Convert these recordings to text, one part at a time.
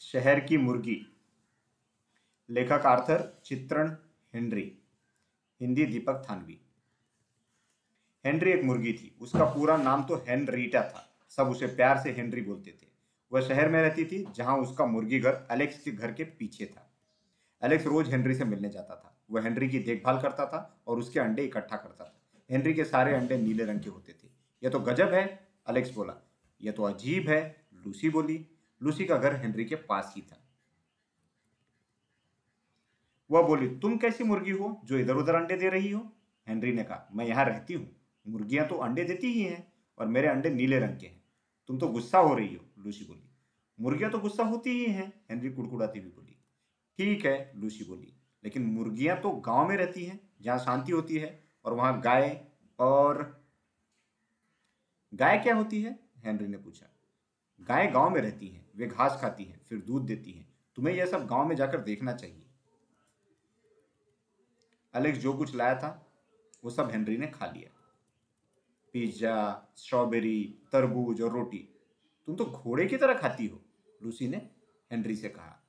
शहर की मुर्गी। लेखक आर्थर चित्रण हेनरी। हिंदी दीपक थानवी। हेनरी एक मुर्गी थी। उसका पूरा नाम तो हेनरीटा था। सब उसे प्यार से हेनरी बोलते थे। वह शहर में रहती थी, जहाँ उसका मुर्गी घर एलेक्स के घर के पीछे था। एलेक्स रोज हेनरी से मिलने जाता था। वह हेनरी की देखभाल करता था और उसके अंडे इकट्ठा करता था। हेनरी के सारे अंडे नीले रंग के होते थे। यह तो गजब है एलेक्स बोला। यह तो अजीब है, लूसी बोली। लूसी का घर हेनरी के पास ही था। वह बोली, तुम कैसी मुर्गी हो जो इधर उधर अंडे दे रही हो? हेनरी ने कहा, मैं यहाँ रहती हूँ। मुर्गियाँ तो अंडे देती ही हैं और मेरे अंडे नीले रंग के हैं। तुम तो गुस्सा हो रही हो, लूसी बोली। मुर्गियाँ तो गुस्सा होती ही हैं, हेनरी कुड़कुड़ाती हुई बोली। ठीक है, लूसी बोली, लेकिन मुर्गियाँ तो गाँव में रहती हैं, जहाँ शांति होती है और वहाँ गाय और, गाय क्या होती है? हेनरी ने पूछा। गाय गाँव में रहती हैं, वे घास खाती हैं, फिर दूध देती हैं। तुम्हें यह सब गाँव में जाकर देखना चाहिए। अलेक्स जो कुछ लाया था, वो सब हेनरी ने खा लिया। पिज्जा, स्ट्रॉबेरी, तरबूज और रोटी। तुम तो घोड़े की तरह खाती हो, लूसी ने हेनरी से कहा।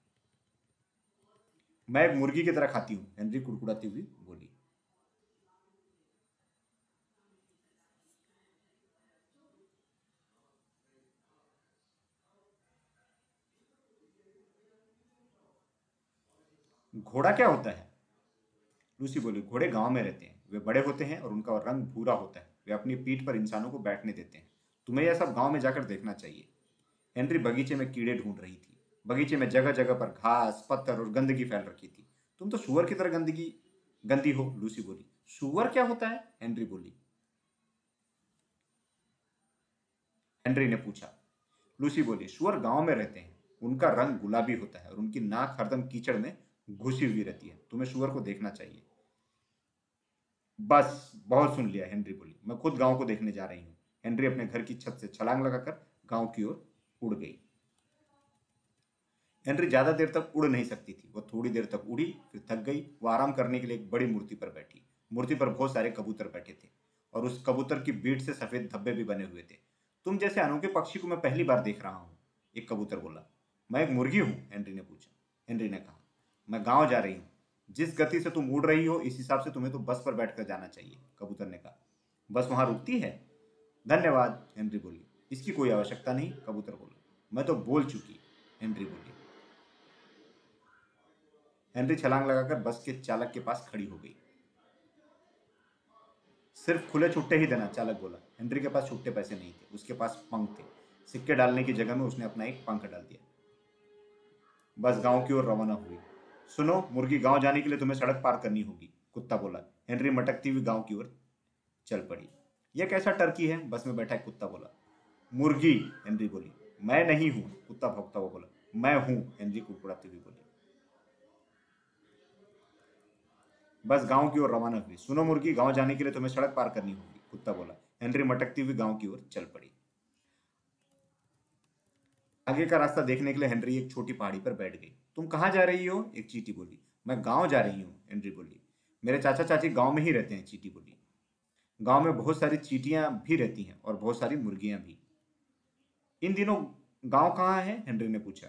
मैं एक मुर्गी की तरह खाती हूँ, हेनरी कुड़कुड़ाती हुई बोली। घोड़ा क्या होता है? लूसी बोली, घोड़े गाँव में रहते हैं। वे बड़े होते हैं और उनका रंग भूरा होता है। वे अपनी पीठ पर इंसानों को बैठने देते हैं। तुम्हें यह सब गाँव में जाकर देखना चाहिए। हेनरी बगीचे में कीड़े ढूंढ रही थी। बगीचे में जगह जगह पर घास, पत्थर और गंदगी फैल रखी थी। तुम तो सुअर की तरह गंदगी, गंदी हो, लूसी बोली। सुअर क्या होता है? हेनरी बोली। हेनरी ने पूछा। लूसी बोली, सुअर गाँव में रहते हैं। उनका रंग गुलाबी होता है और उनकी नाक हरदम कीचड़ में घुसी हुई रहती है। तुम्हें सुअर को देखना चाहिए। बस, बहुत सुन लिया हेनरी बोली। मैं खुद गाँव को देखने जा रही हूँ। हेनरी अपने घर की छत से छलांग लगाकर गाँव की ओर उड़ गई। हेनरी ज़्यादा देर तक उड़ नहीं सकती थी। वह थोड़ी देर तक उड़ी, फिर थक गई। वो आराम करने के लिए एक बड़ी मूर्ति पर बैठी। मूर्ति पर बहुत सारे कबूतर बैठे थे और उस कबूतर की बीट से सफ़ेद धब्बे भी बने हुए थे। तुम जैसे अनोखे पक्षी को मैं पहली बार देख रहा हूँ, एक कबूतर बोला। मैं एक मुर्गी हूँ हेनरी ने पूछा। हेनरी ने कहा मैं गाँव जा रही हूँ। जिस गति से तुम उड़ रही हो, इस हिसाब से तुम्हें तो बस पर बैठकर जाना चाहिए, कबूतर ने कहा। बस वहाँ रुकती है? धन्यवाद हेनरी बोली। इसकी कोई आवश्यकता नहीं, कबूतर बोला। मैं तो बोल चुकी हेनरी बोली। हेनरी छलांग लगाकर बस के चालक के पास खड़ी हो गई। सिर्फ़ खुले छुट्टे ही देना, चालक बोला। हेनरी के पास छुट्टे पैसे नहीं थे, उसके पास पंख थे। सिक्के डालने की जगह में उसने अपना एक पंख डाल दिया। बस गाँव की ओर रवाना हुई। सुनो, मुर्गी गाँव जाने के लिए तुम्हें सड़क पार करनी होगी, कुत्ता बोला। हेनरी मटकती हुई गाँव की ओर चल पड़ी। यह कैसा टर्की है? बस में बैठा कुत्ता बोला। मुर्गी, हेनरी बोली। मैं नहीं हूँ, कुत्ता भोगता हुआ बोला। मैं हूँ, हेनरी कुड़कुड़ाती हुई बोली। बस गाँव की ओर रवाना हुई। सुनो, मुर्गी, गाँव जाने के लिए तुम्हें सड़क पार करनी होगी, कुत्ता बोला। हेनरी मटकती हुई गाँव की ओर चल पड़ी। आगे का रास्ता देखने के लिए हेनरी एक छोटी पहाड़ी पर बैठ गई। तुम कहाँ जा रही हो? एक चीटी बोली। मैं गाँव जा रही हूँ, हेनरी बोली। मेरे चाचा चाची गाँव में ही रहते हैं, चीटी बोली। गाँव में बहुत सारी चीटियाँ भी रहती हैं और बहुत सारी मुर्गियाँ भी। इन दिनों गाँव कहाँ है? हेनरी ने पूछा।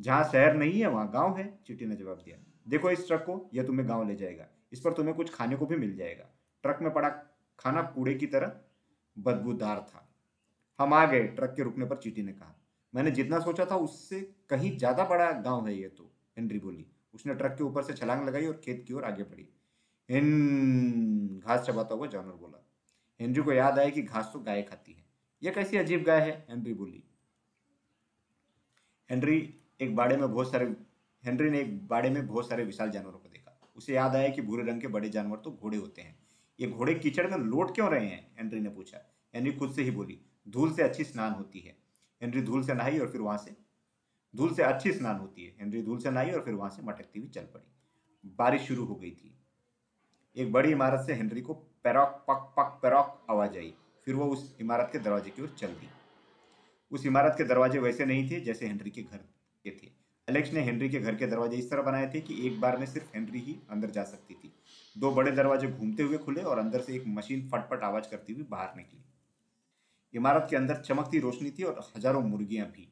जहाँ शहर नहीं है, वहाँ गाँव है, चीटी ने जवाब दिया। देखो इस ट्रक को, यह तुम्हें गाँव ले जाएगा। इस पर तुम्हें कुछ खाने को भी मिल जाएगा। ट्रक में पड़ा खाना कूड़े की तरह बदबूदार था। हम आ गए, ट्रक के रुकने पर चीटी ने कहा। मैंने जितना सोचा था उससे कहीं ज़्यादा बड़ा गाँव है ये तो हेनरी बोली। उसने ट्रक के ऊपर से छलांग लगाई और खेत की ओर आगे बढ़ी। हिन, घास चबाता हुआ जानवर बोला हेनरी को याद आया कि घास तो गाय खाती है। यह कैसी अजीब गाय है? हेनरी बोली। हेनरी एक बाड़े में बहुत सारे हेनरी ने एक बाड़े में बहुत सारे विशाल जानवरों को देखा। उसे याद आया कि भूरे रंग के बड़े जानवर तो घोड़े होते हैं। ये घोड़े कीचड़ में लोट क्यों रहे हैं? हेनरी ने पूछा। हेनरी खुद से ही बोली, धूल से अच्छी स्नान होती है। हेनरी धूल से नहाई और फिर वहाँ से धूल से अच्छी स्नान होती है। हेनरी धूल से नहाई और फिर वहाँ से मटकती हुई चल पड़ी। बारिश शुरू हो गई थी। एक बड़ी इमारत से हेनरी को पैरॉक, पक पक, पैरॉक आवाज़ आई। फिर वो उस इमारत के दरवाजे की ओर चल दी। उस इमारत के दरवाजे वैसे नहीं थे जैसे हेनरी के घर के थे। एलेक्स ने हेनरी के घर के दरवाजे इस तरह बनाए थे कि एक बार में सिर्फ़ हेनरी ही अंदर जा सकती थी। दो बड़े दरवाजे घूमते हुए खुले और अंदर से एक मशीन फटफट आवाज़ करती हुई बाहर निकली। इमारत के अंदर चमकती रोशनी थी और हज़ारों मुर्गियाँ भी।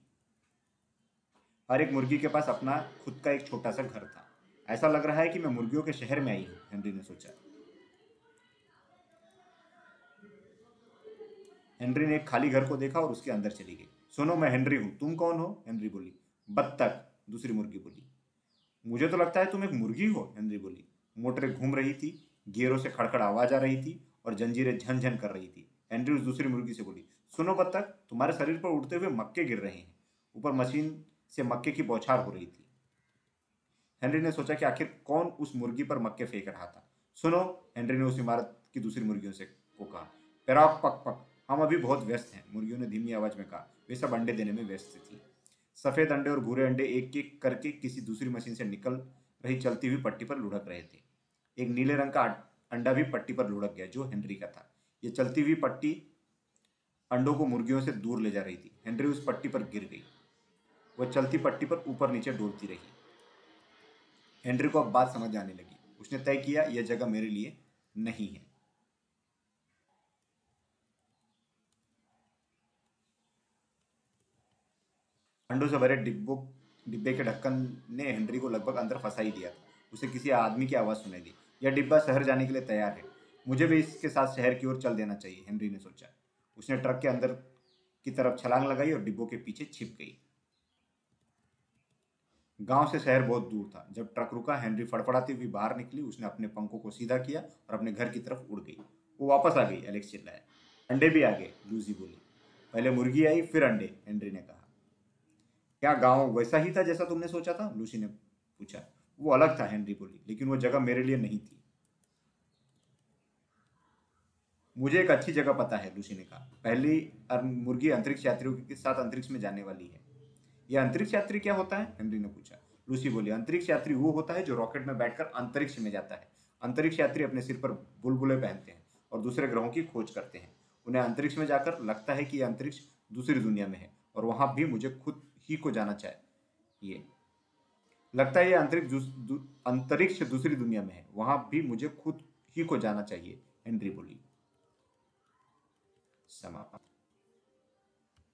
हर एक मुर्गी के पास अपना खुद का एक छोटा सा घर था। ऐसा लग रहा है कि मैं मुर्गियों के शहर में आई हूँ हेनरी ने सोचा। हेनरी ने एक खाली घर को देखा और उसके अंदर चली गई। सुनो, मैं हेनरी हूँ। तुम कौन हो? हेनरी बोली। बत्तख, दूसरी मुर्गी बोली। मुझे तो लगता है तुम एक मुर्गी हो हेनरी बोली। मोटरें घूम रही थी गियरों से खड़खड़ आवाज़ आ रही थी और जंजीरें झनझन कर रही थी। हेनरी उस दूसरी मुर्गी से बोली, सुनो बत्तख, तुम्हारे शरीर पर उड़ते हुए मक्के गिर रहे हैं। ऊपर मशीन से मक्के की बौछार हो रही थी। हेनरी ने सोचा कि आखिर कौन उस मुर्गी पर मक्के फेंक रहा था। सुनो, हेनरी ने उस इमारत की दूसरी मुर्गियों से को कहा पेराक पक पक, हम अभी बहुत व्यस्त हैं। मुर्गियों ने धीमी आवाज़ में कहा, वे सब अंडे देने में व्यस्त थी। सफ़ेद अंडे और भूरे अंडे एक एक करके किसी दूसरी मशीन से निकल रही चलती हुई पट्टी पर लुढ़क रहे थे। एक नीले रंग का अंडा भी पट्टी पर लुढ़क गया, जो हेनरी का था। ये चलती हुई पट्टी अंडों को मुर्गियों से दूर ले जा रही थी। हेनरी उस पट्टी पर गिर गई। वह चलती पट्टी पर ऊपर नीचे डोलती रही। हेनरी को अब बात समझ आने लगी। उसने तय किया, यह जगह मेरे लिए नहीं है। अंडों से भरे डिब्बों, डिब्बे के ढक्कन ने हेनरी को लगभग अंदर फंसा ही दिया था। उसे किसी आदमी की आवाज़ सुनाई दी। यह डिब्बा शहर जाने के लिए तैयार है। मुझे भी इसके साथ शहर की ओर चल देना चाहिए, हेनरी ने सोचा। उसने ट्रक के अंदर की तरफ़ छलांग लगाई और डिब्बों के पीछे छिप गई। गाँव से शहर बहुत दूर था। जब ट्रक रुका, हेनरी फड़फड़ाती हुई बाहर निकली। उसने अपने पंखों को सीधा किया और अपने घर की तरफ़ उड़ गई। वो वापस आ गई, एलेक्स चिल्लाया। अंडे भी आ गए लूसी बोली। पहले मुर्गी आई, फिर अंडे, हेनरी ने कहा। क्या गाँव वैसा ही था जैसा तुमने सोचा था? लूसी ने पूछा। वो अलग था, हेनरी बोली। लेकिन वो जगह मेरे लिए नहीं थी। मुझे एक अच्छी जगह पता है, लूसी ने कहा। पहली मुर्गी अंतरिक्ष यात्रियों के साथ अंतरिक्ष में जाने वाली है। यह अंतरिक्ष यात्री क्या होता है? हेनरी ने पूछा। लूसी बोली, अंतरिक्ष यात्री वो होता है जो रॉकेट में बैठकर अंतरिक्ष में जाता है। अंतरिक्ष यात्री अपने सिर पर बुलबुले पहनते हैं और दूसरे ग्रहों की खोज करते हैं। उन्हें अंतरिक्ष में जाकर लगता है कि यह अंतरिक्ष दूसरी दुनिया में है और वहाँ भी मुझे खुद ही को जाना चाहिए लगता है ये अंतरिक्ष अंतरिक्ष दूसरी दुनिया में है। वहाँ भी मुझे खुद ही को जाना चाहिए हेनरी बोली। 様。